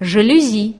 жалюзи.